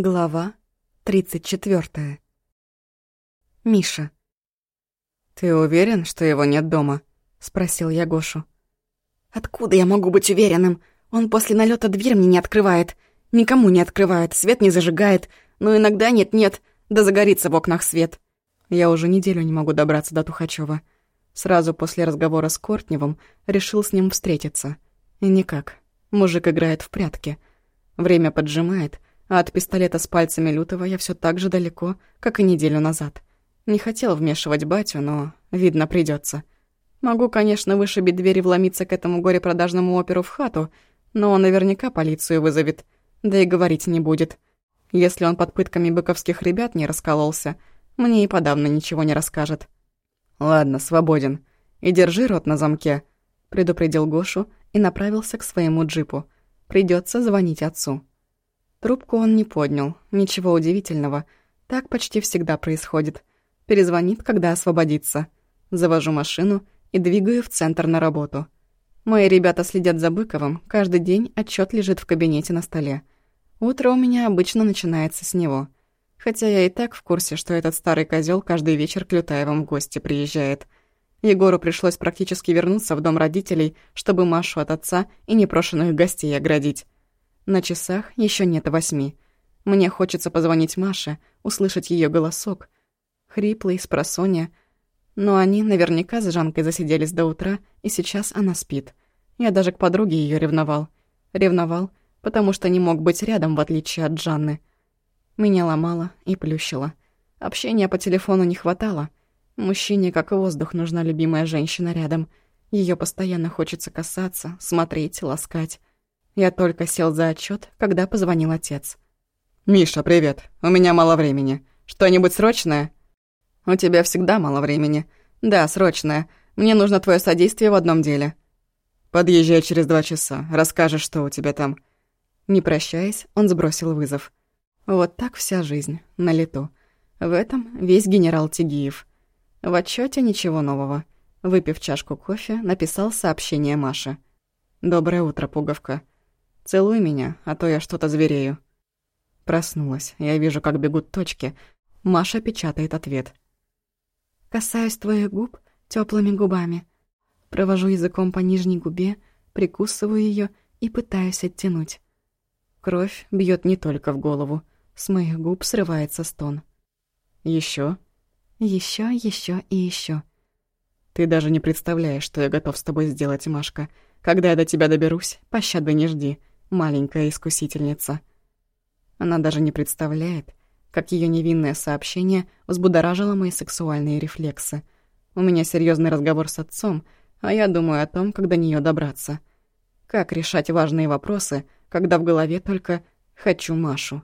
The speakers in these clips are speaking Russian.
Глава 34. Миша. «Ты уверен, что его нет дома?» — спросил я Гошу. «Откуда я могу быть уверенным? Он после налета дверь мне не открывает. Никому не открывает, свет не зажигает. Но иногда нет-нет, да загорится в окнах свет». Я уже неделю не могу добраться до Тухачева. Сразу после разговора с Кортневым решил с ним встретиться. И никак. Мужик играет в прятки. Время поджимает — а от пистолета с пальцами лютого я все так же далеко, как и неделю назад. Не хотел вмешивать батю, но, видно, придется. Могу, конечно, вышибить дверь и вломиться к этому горе-продажному оперу в хату, но он наверняка полицию вызовет, да и говорить не будет. Если он под пытками быковских ребят не раскололся, мне и подавно ничего не расскажет. «Ладно, свободен. И держи рот на замке», — предупредил Гошу и направился к своему джипу. Придется звонить отцу. Трубку он не поднял, ничего удивительного. Так почти всегда происходит. Перезвонит, когда освободится. Завожу машину и двигаю в центр на работу. Мои ребята следят за Быковым, каждый день отчет лежит в кабинете на столе. Утро у меня обычно начинается с него. Хотя я и так в курсе, что этот старый козел каждый вечер к Лютаевым в гости приезжает. Егору пришлось практически вернуться в дом родителей, чтобы Машу от отца и непрошенных гостей оградить. На часах еще нет восьми. Мне хочется позвонить Маше, услышать ее голосок. Хриплый, с Но они наверняка с Жанкой засиделись до утра, и сейчас она спит. Я даже к подруге ее ревновал. Ревновал, потому что не мог быть рядом, в отличие от Жанны. Меня ломало и плющило. Общения по телефону не хватало. Мужчине, как воздух, нужна любимая женщина рядом. Ее постоянно хочется касаться, смотреть, ласкать. Я только сел за отчет, когда позвонил отец. «Миша, привет. У меня мало времени. Что-нибудь срочное?» «У тебя всегда мало времени. Да, срочное. Мне нужно твое содействие в одном деле». «Подъезжай через два часа. Расскажешь, что у тебя там». Не прощаясь, он сбросил вызов. Вот так вся жизнь, на лету. В этом весь генерал Тигиев. В отчете ничего нового. Выпив чашку кофе, написал сообщение Маше. «Доброе утро, пуговка. Целуй меня, а то я что-то зверею». Проснулась. Я вижу, как бегут точки. Маша печатает ответ. «Касаюсь твоих губ теплыми губами. Провожу языком по нижней губе, прикусываю ее и пытаюсь оттянуть. Кровь бьет не только в голову. С моих губ срывается стон. Еще, еще, еще и еще. Ты даже не представляешь, что я готов с тобой сделать, Машка. Когда я до тебя доберусь, пощады не жди маленькая искусительница. Она даже не представляет, как ее невинное сообщение взбудоражило мои сексуальные рефлексы. У меня серьезный разговор с отцом, а я думаю о том, как до нее добраться. Как решать важные вопросы, когда в голове только «хочу Машу».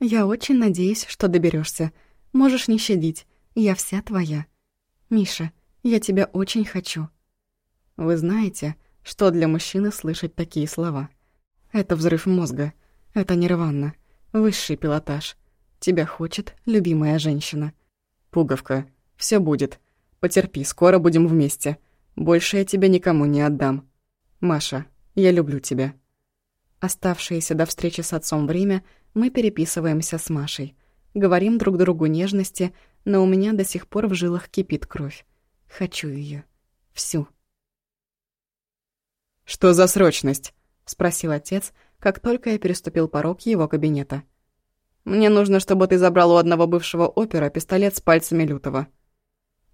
«Я очень надеюсь, что доберешься. Можешь не щадить. Я вся твоя. Миша, я тебя очень хочу». Вы знаете, что для мужчины слышать такие слова? Это взрыв мозга. Это нирвана. Высший пилотаж. Тебя хочет любимая женщина. Пуговка. Все будет. Потерпи, скоро будем вместе. Больше я тебя никому не отдам. Маша, я люблю тебя. Оставшееся до встречи с отцом время мы переписываемся с Машей. Говорим друг другу нежности, но у меня до сих пор в жилах кипит кровь. Хочу ее. Всю. «Что за срочность?» — спросил отец, как только я переступил порог его кабинета. «Мне нужно, чтобы ты забрал у одного бывшего опера пистолет с пальцами лютого».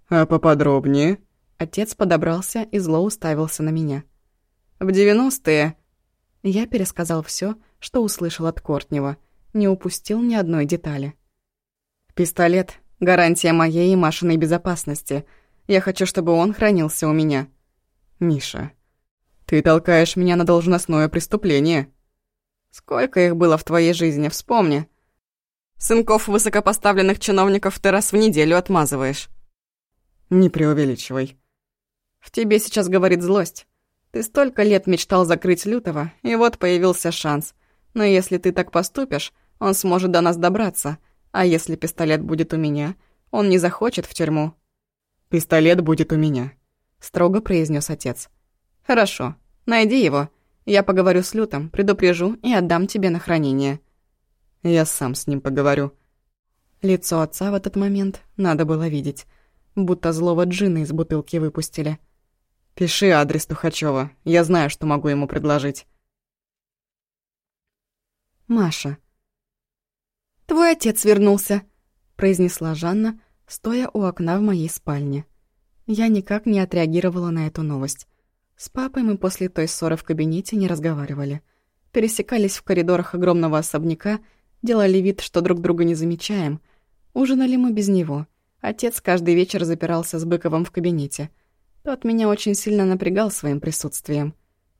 «А поподробнее?» Отец подобрался и зло уставился на меня. «В девяностые...» Я пересказал все, что услышал от Кортнева, не упустил ни одной детали. «Пистолет — гарантия моей и Машиной безопасности. Я хочу, чтобы он хранился у меня». «Миша, ты толкаешь меня на должностное преступление. Сколько их было в твоей жизни, вспомни. Сынков высокопоставленных чиновников ты раз в неделю отмазываешь. Не преувеличивай. В тебе сейчас говорит злость. Ты столько лет мечтал закрыть Лютого, и вот появился шанс. Но если ты так поступишь, он сможет до нас добраться. А если пистолет будет у меня, он не захочет в тюрьму. «Пистолет будет у меня», — строго произнес отец. «Хорошо. Найди его. Я поговорю с Лютом, предупрежу и отдам тебе на хранение». Я сам с ним поговорю». Лицо отца в этот момент надо было видеть, будто злого джина из бутылки выпустили. «Пиши адрес Тухачева, я знаю, что могу ему предложить». Маша. «Твой отец вернулся», — произнесла Жанна, стоя у окна в моей спальне. Я никак не отреагировала на эту новость. С папой мы после той ссоры в кабинете не разговаривали. Пересекались в коридорах огромного особняка, делали вид, что друг друга не замечаем. Ужинали мы без него. Отец каждый вечер запирался с Быковым в кабинете. Тот меня очень сильно напрягал своим присутствием.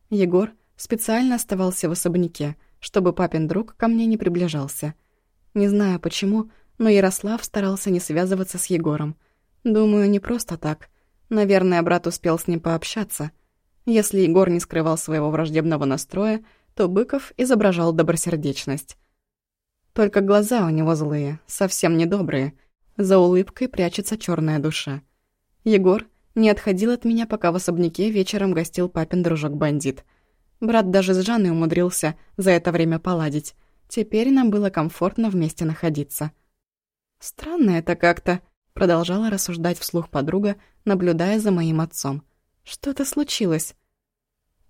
Егор специально оставался в особняке, чтобы папин друг ко мне не приближался. Не знаю почему, но Ярослав старался не связываться с Егором. Думаю, не просто так. Наверное, брат успел с ним пообщаться — если Егор не скрывал своего враждебного настроя, то Быков изображал добросердечность. Только глаза у него злые, совсем недобрые. За улыбкой прячется черная душа. Егор не отходил от меня, пока в особняке вечером гостил папин дружок-бандит. Брат даже с Жанной умудрился за это время поладить. Теперь нам было комфортно вместе находиться. «Странно это как-то», — продолжала рассуждать вслух подруга, наблюдая за моим отцом. Что-то случилось.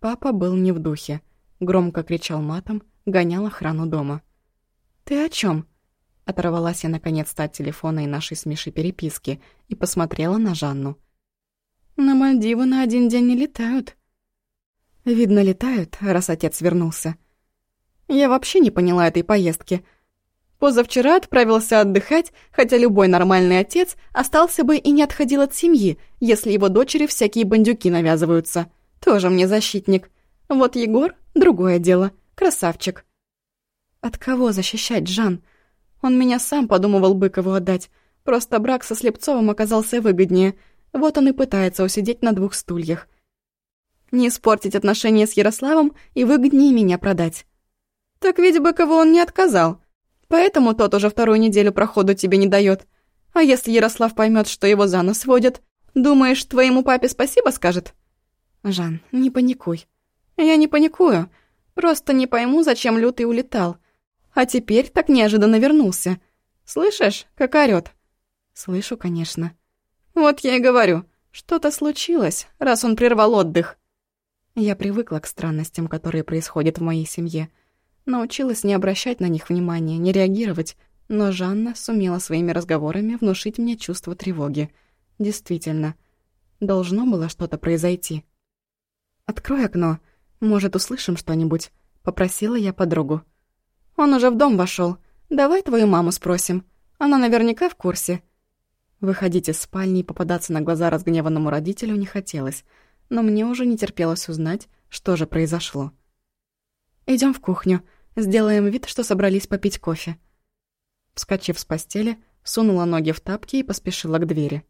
Папа был не в духе. Громко кричал матом, гонял охрану дома. «Ты о чем? Оторвалась я наконец-то от телефона и нашей с Мишей переписки и посмотрела на Жанну. «На Мальдивы на один день не летают». «Видно, летают, раз отец вернулся». «Я вообще не поняла этой поездки», Позавчера отправился отдыхать, хотя любой нормальный отец остался бы и не отходил от семьи, если его дочери всякие бандюки навязываются. Тоже мне защитник. Вот Егор — другое дело. Красавчик. От кого защищать, Жан? Он меня сам подумывал Быкову отдать. Просто брак со Слепцовым оказался выгоднее. Вот он и пытается усидеть на двух стульях. Не испортить отношения с Ярославом и выгоднее меня продать. Так ведь Быкову он не отказал. Поэтому тот уже вторую неделю проходу тебе не дает. А если Ярослав поймет, что его за нос водят, думаешь, твоему папе спасибо скажет? Жан, не паникуй. Я не паникую. Просто не пойму, зачем Лютый улетал. А теперь так неожиданно вернулся. Слышишь, как орёт? Слышу, конечно. Вот я и говорю, что-то случилось, раз он прервал отдых. Я привыкла к странностям, которые происходят в моей семье. Научилась не обращать на них внимания, не реагировать, но Жанна сумела своими разговорами внушить мне чувство тревоги. Действительно, должно было что-то произойти. «Открой окно, может, услышим что-нибудь», — попросила я подругу. «Он уже в дом вошел. Давай твою маму спросим. Она наверняка в курсе». Выходить из спальни и попадаться на глаза разгневанному родителю не хотелось, но мне уже не терпелось узнать, что же произошло. Идем в кухню. Сделаем вид, что собрались попить кофе». Вскочив с постели, сунула ноги в тапки и поспешила к двери.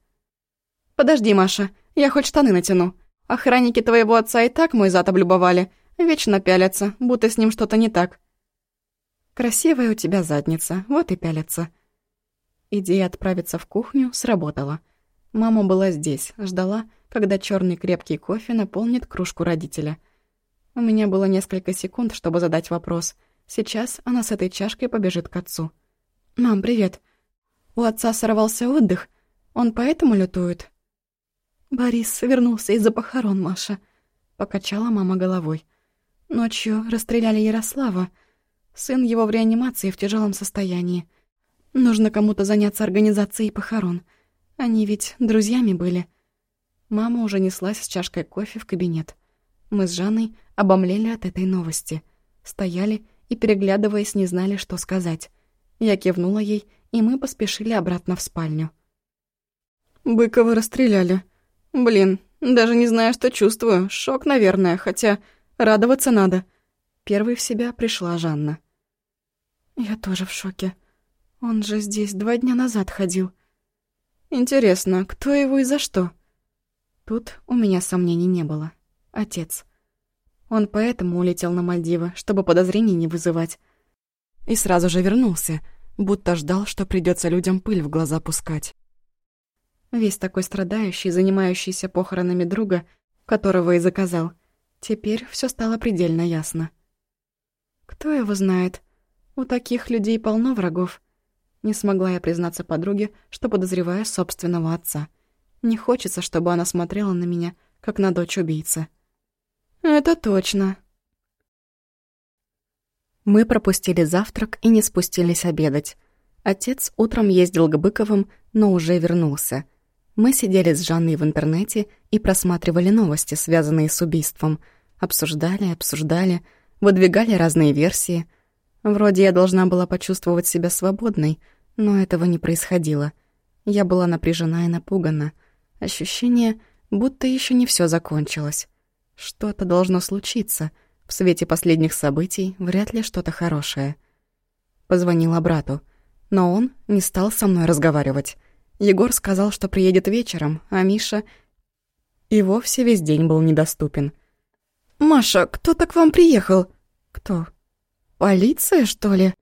«Подожди, Маша, я хоть штаны натяну. Охранники твоего отца и так мой зад облюбовали. Вечно пялятся, будто с ним что-то не так». «Красивая у тебя задница, вот и пялятся». Идея отправиться в кухню сработала. Мама была здесь, ждала, когда черный крепкий кофе наполнит кружку родителя. У меня было несколько секунд, чтобы задать вопрос — Сейчас она с этой чашкой побежит к отцу. «Мам, привет. У отца сорвался отдых. Он поэтому лютует?» «Борис вернулся из-за похорон, Маша», — покачала мама головой. «Ночью расстреляли Ярослава. Сын его в реанимации в тяжелом состоянии. Нужно кому-то заняться организацией похорон. Они ведь друзьями были». Мама уже неслась с чашкой кофе в кабинет. Мы с Жанной обомлели от этой новости. Стояли и, переглядываясь, не знали, что сказать. Я кивнула ей, и мы поспешили обратно в спальню. «Быкова расстреляли. Блин, даже не знаю, что чувствую. Шок, наверное, хотя радоваться надо». Первой в себя пришла Жанна. «Я тоже в шоке. Он же здесь два дня назад ходил. Интересно, кто его и за что?» Тут у меня сомнений не было. Отец. Он поэтому улетел на Мальдивы, чтобы подозрений не вызывать. И сразу же вернулся, будто ждал, что придется людям пыль в глаза пускать. Весь такой страдающий, занимающийся похоронами друга, которого и заказал. Теперь все стало предельно ясно. Кто его знает? У таких людей полно врагов. Не смогла я признаться подруге, что подозреваю собственного отца. Не хочется, чтобы она смотрела на меня, как на дочь убийцы. «Это точно». Мы пропустили завтрак и не спустились обедать. Отец утром ездил к Быковым, но уже вернулся. Мы сидели с Жанной в интернете и просматривали новости, связанные с убийством. Обсуждали, обсуждали, выдвигали разные версии. Вроде я должна была почувствовать себя свободной, но этого не происходило. Я была напряжена и напугана. Ощущение, будто еще не все закончилось. Что-то должно случиться. В свете последних событий вряд ли что-то хорошее. Позвонила брату, но он не стал со мной разговаривать. Егор сказал, что приедет вечером, а Миша и вовсе весь день был недоступен. «Маша, кто-то к вам приехал?» «Кто?» «Полиция, что ли?»